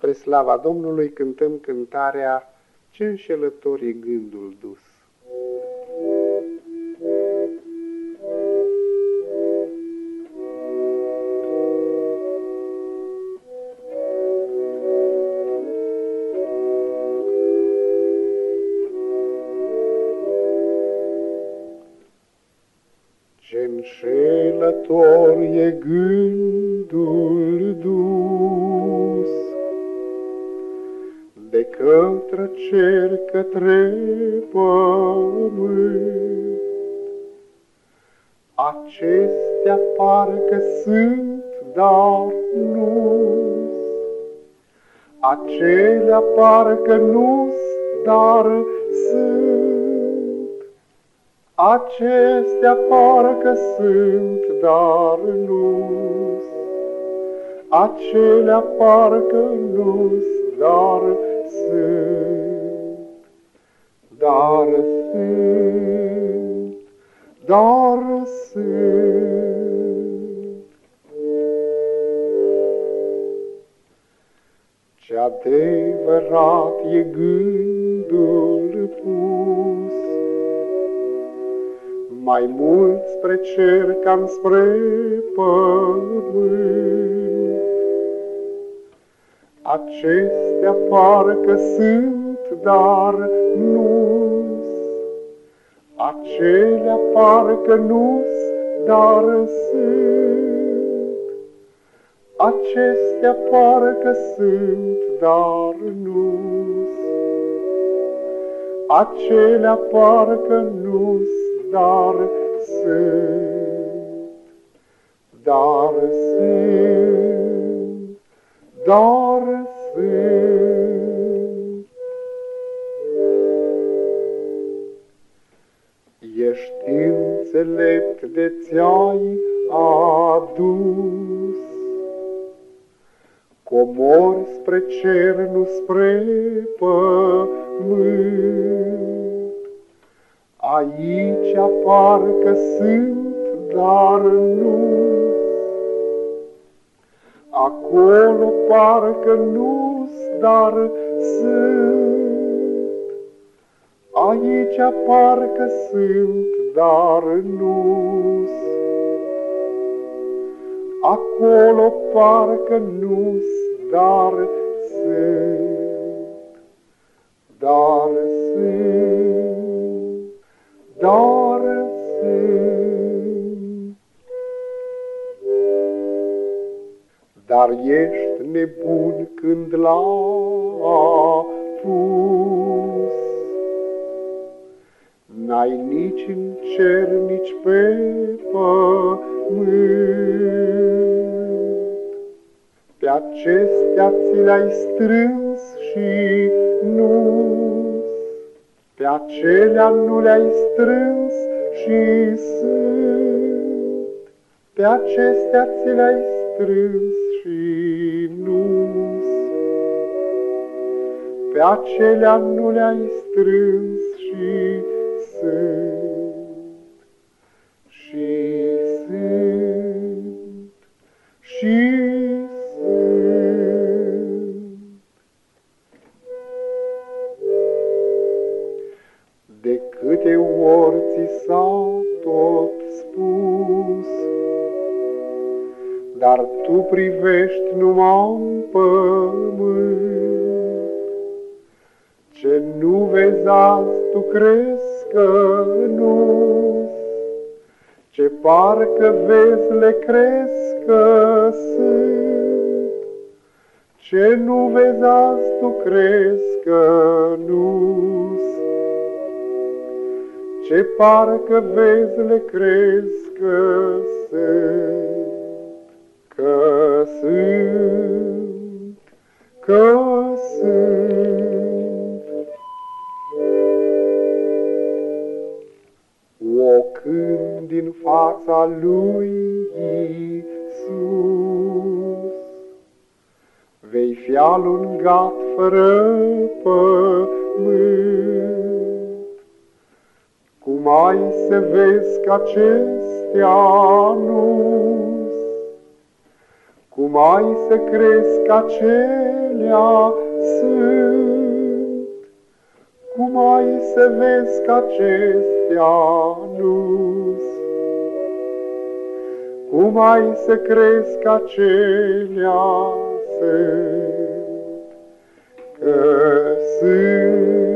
Spre slava Domnului cântăm cântarea Ce înșelător e gândul dus. Ce înșelător e gândul dus către cer către pământ. Acestea parcă sunt, dar nu Acelea parcă nu dar sunt. Acestea parcă sunt, dar nu Acelea parcă nu dar sunt. Dar sunt, dar sunt. Ce adevărat e gândul pus, mai mult spre cer ca spre pământ. Acestea parcă sunt, dar nu Acelea parcă nu dar sunt. Acestea parcă sunt, dar nu Acelea parcă nu dar sunt, dar sunt, dar Ești înțelept de ți-ai adus, Comori spre cer, nu spre pământ. Aici parcă sunt, dar nu. Acolo parcă nu dar sunt. Aici parcă sunt, dar nu. Acolo parcă nu dar sunt. Dar sunt dar sunt. Dar ești nebun când l-a pus. N-ai nici în cer, nici pe pământ. Pe acestea ți le-ai strâns și nu pe acelea nu le-ai strâns și sunt, Pe acestea ți le-ai strâns și nu Pe acelea nu le-ai strâns și câte ori ți s-a tot spus, Dar tu privești numai în pământ. Ce nu vezi azi, tu crezi că nu, Ce parcă vezi, le crezi că sunt. Ce nu vezi azi, tu crezi că nu ce parcă vezi le crezi că sunt, că sunt, că sunt. O când din fața lui Iisus, vei fi alungat fără pământ, cum ai să vezi că acestea nu Cum ai să crezi că acele acelea sunt. Cum ai să vezi că acestea nu cum ai să crezi că acelea sunt, că sunt, că